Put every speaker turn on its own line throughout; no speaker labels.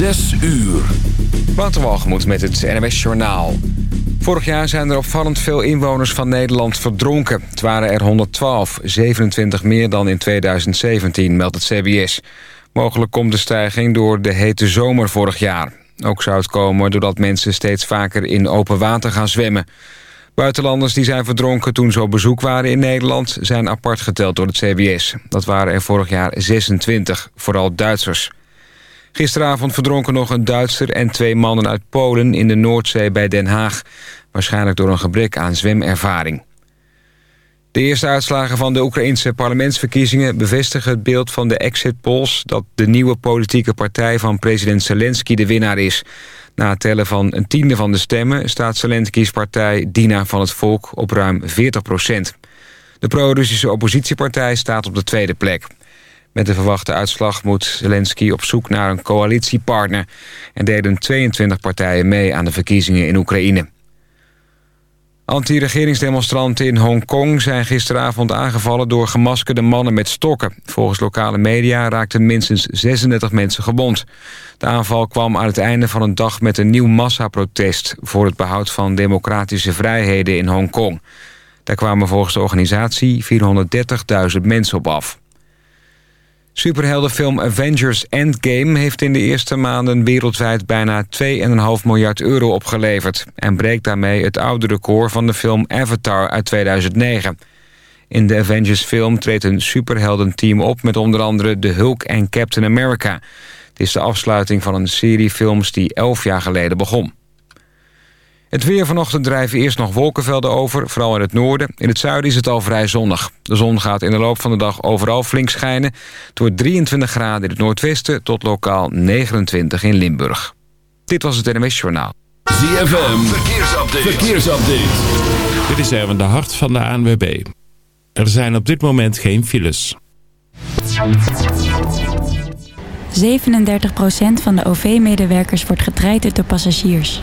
Zes uur.
Waterwalgemoed met het NWS Journaal. Vorig jaar zijn er opvallend veel inwoners van Nederland verdronken. Het waren er 112, 27 meer dan in 2017, meldt het CBS. Mogelijk komt de stijging door de hete zomer vorig jaar. Ook zou het komen doordat mensen steeds vaker in open water gaan zwemmen. Buitenlanders die zijn verdronken toen ze op bezoek waren in Nederland... zijn apart geteld door het CBS. Dat waren er vorig jaar 26, vooral Duitsers. Gisteravond verdronken nog een Duitser en twee mannen uit Polen... in de Noordzee bij Den Haag. Waarschijnlijk door een gebrek aan zwemervaring. De eerste uitslagen van de Oekraïnse parlementsverkiezingen... bevestigen het beeld van de exit polls... dat de nieuwe politieke partij van president Zelensky de winnaar is. Na het tellen van een tiende van de stemmen... staat Zelensky's partij Dina van het Volk op ruim 40 procent. De pro-Russische oppositiepartij staat op de tweede plek. Met de verwachte uitslag moet Zelensky op zoek naar een coalitiepartner... en deden 22 partijen mee aan de verkiezingen in Oekraïne. Anti-regeringsdemonstranten in Hongkong zijn gisteravond aangevallen door gemaskerde mannen met stokken. Volgens lokale media raakten minstens 36 mensen gewond. De aanval kwam aan het einde van een dag met een nieuw massaprotest... voor het behoud van democratische vrijheden in Hongkong. Daar kwamen volgens de organisatie 430.000 mensen op af. Superheldenfilm Avengers Endgame heeft in de eerste maanden wereldwijd bijna 2,5 miljard euro opgeleverd... en breekt daarmee het oude record van de film Avatar uit 2009. In de Avengers-film treedt een superheldenteam op met onder andere de Hulk en Captain America. Het is de afsluiting van een serie films die 11 jaar geleden begon. Het weer vanochtend drijven eerst nog wolkenvelden over, vooral in het noorden. In het zuiden is het al vrij zonnig. De zon gaat in de loop van de dag overal flink schijnen. Het wordt 23 graden in het noordwesten tot lokaal 29 in Limburg. Dit was het NMS Journaal.
ZFM, verkeersupdate. verkeersupdate.
Dit is Erwin de Hart van de ANWB. Er zijn op dit moment geen files.
37% van de OV-medewerkers wordt getraind door passagiers.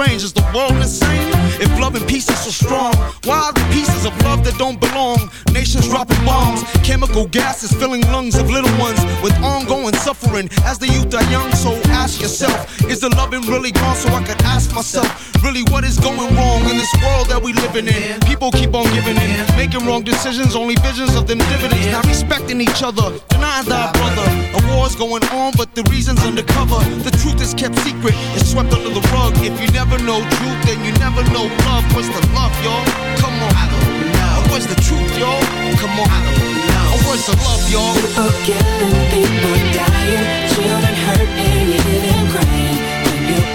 strange. Is the world insane? If love and peace is so strong, why are the pieces of love that don't belong? Nations dropping bombs, chemical gases filling lungs of little ones with ongoing suffering as the youth are young. So ask yourself, is the loving really gone? So I could ask myself, really, what is going wrong in this world that we living in? People keep on giving in, making wrong decisions, only visions of them dividends. Not respecting each other, denying thy brother. A war's going on, but the reason's undercover. The truth is kept secret, it's swept under the rug. If you never know truth, then you never know love. What's the love, y'all? Come on. I don't know. What's the truth, y'all? Come on. I don't know. What's the love, y'all?
People killing, people dying, children hurt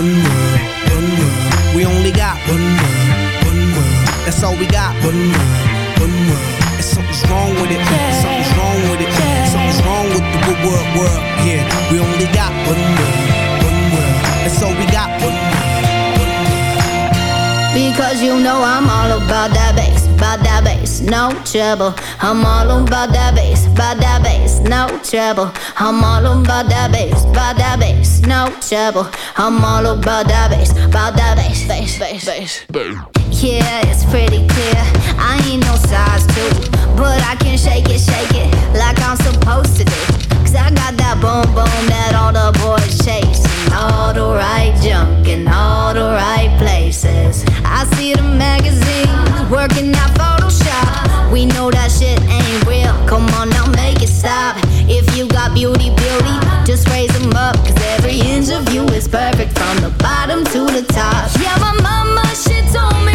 One world, one world. We only got one world, one world. That's all we got. One world, one world. And something's wrong with it. Something's wrong with it. Something's wrong with the good world, world. Yeah, we only got one world, one world. That's all we got. One world, one world.
Because you know I'm all about that bass, about that bass, no trouble. I'm all about that bass, about that bass, no trouble. I'm all about that bass, about that bass, no trouble. I'm all about that bass, about that bass, bass, bass, bass. Yeah, it's pretty clear. I ain't no size two, but I can shake it, shake it like I'm supposed to do. Cause I got that boom boom that all the boys chase. All the right junk in all the right places. I see the working Photoshop. We know that shit ain't real. Come on now, make it stop. If you got beauty, beauty, just raise them up. Cause every inch of you is perfect from the bottom to the top. Yeah, my mama, she told me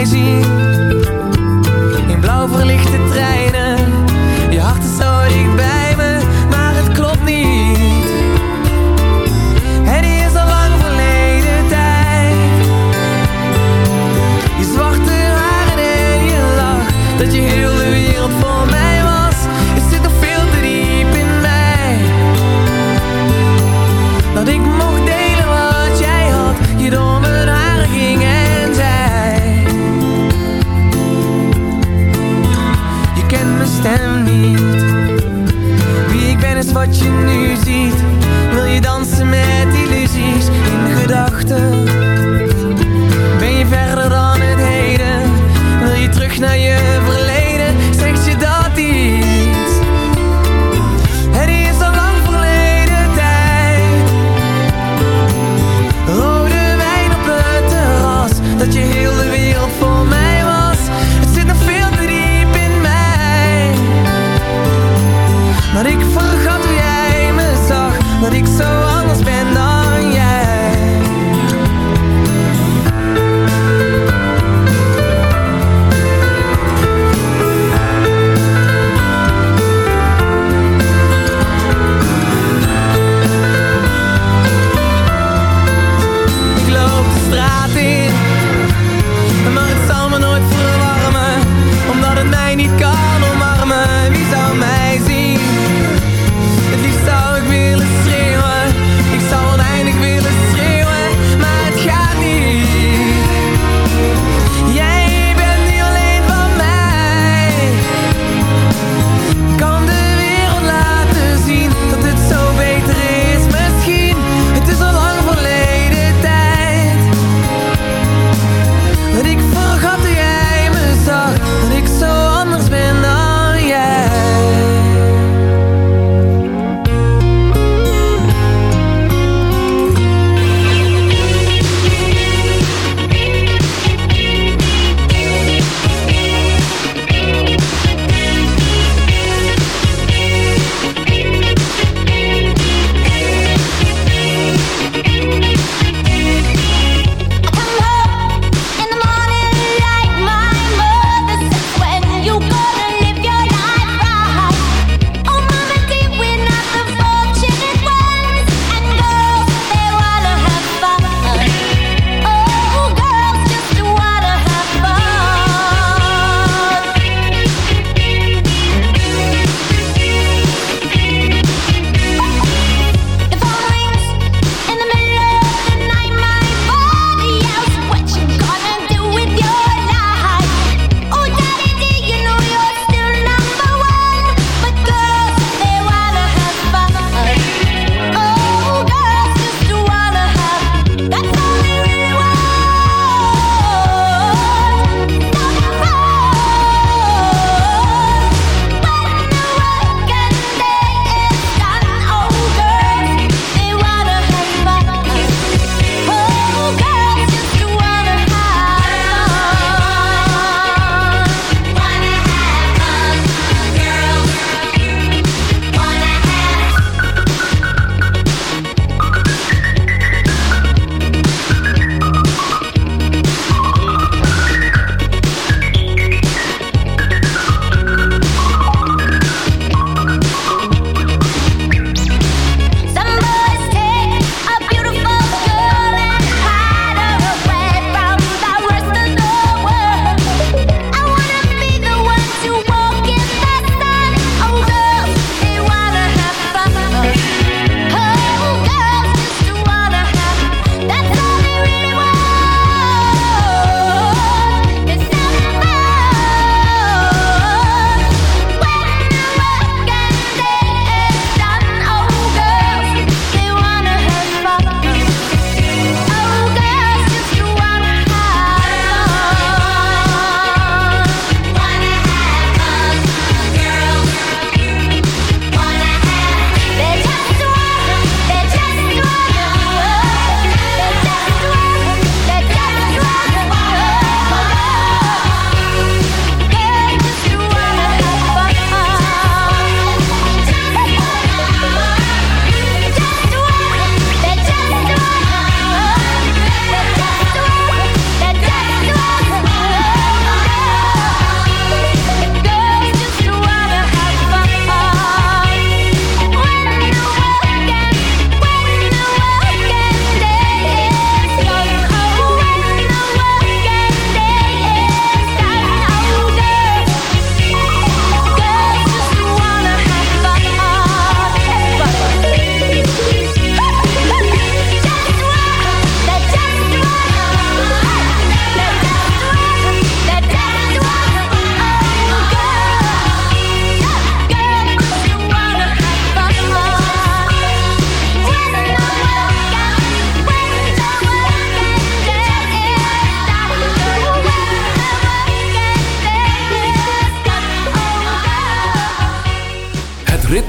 mij zien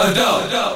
adult. adult.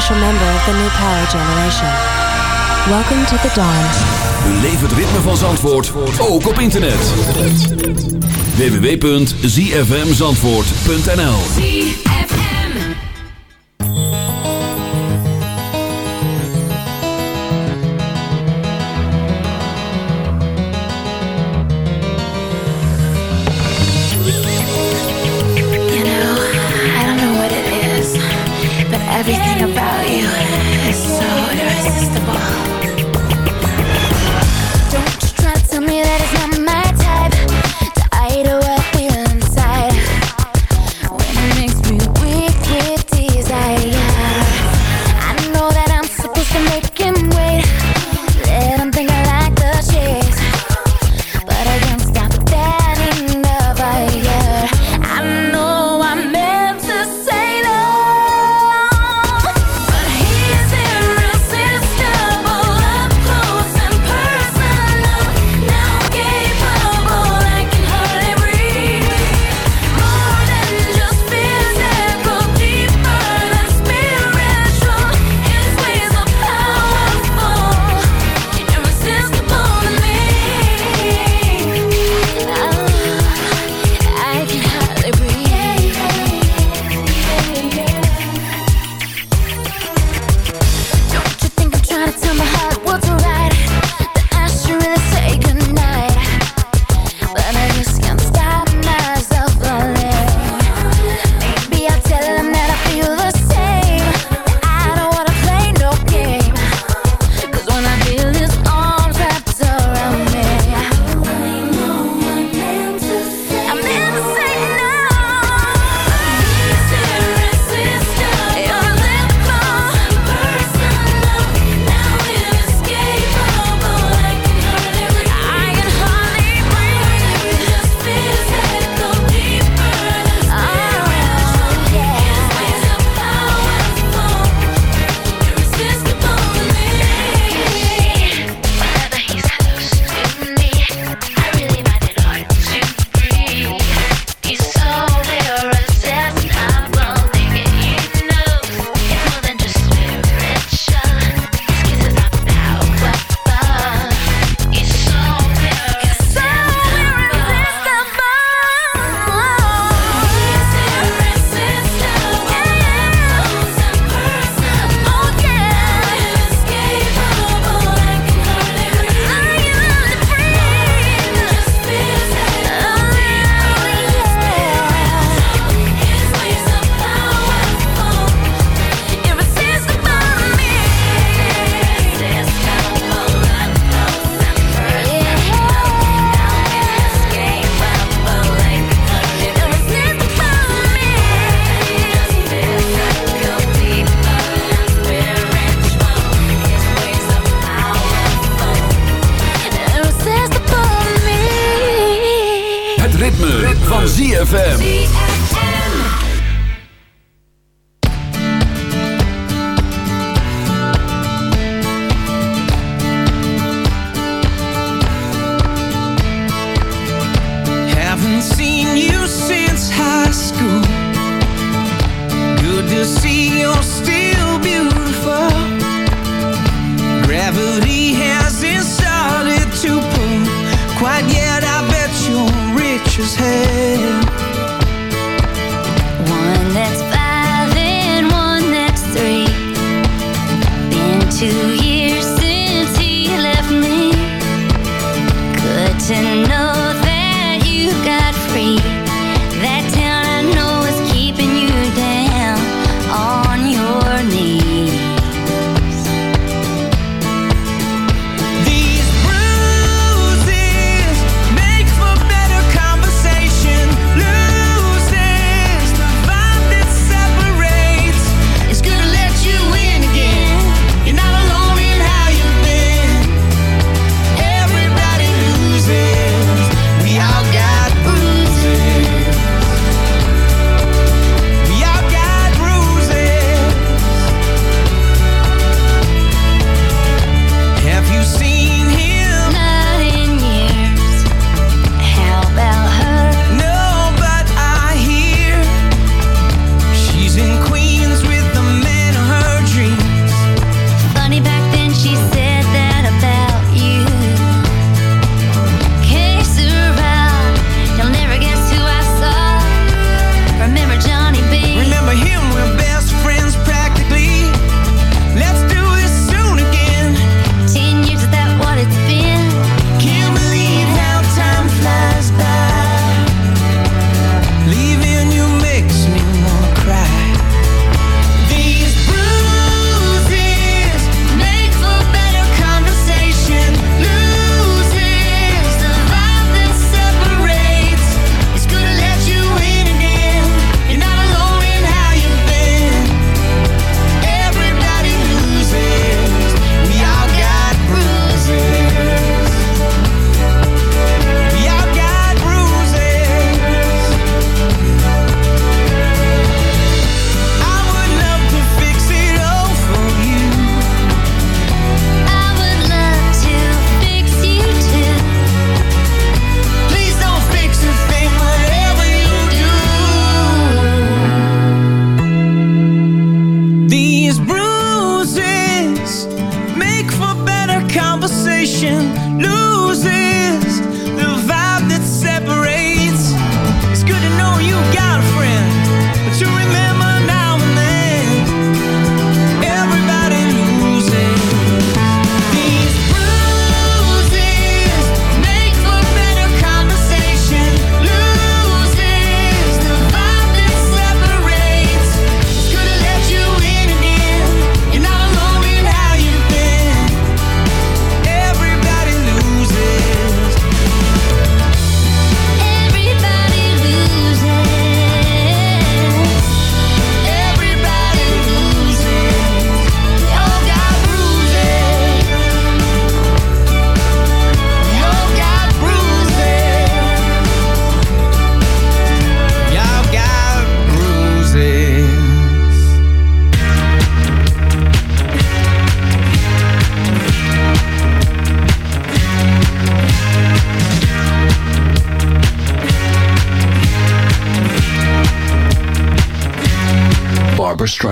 official member of the new power generation. Welcome to the dawn.
Beleef het ritme van Zandvoort, ook op internet. www.zfmzandvoort.nl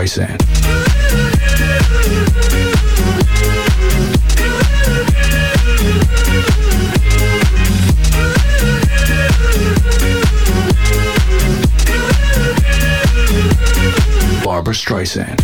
Streisand. Barbra Streisand.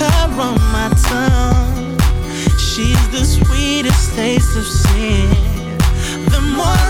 tie on my tongue. She's the
sweetest taste of sin. The more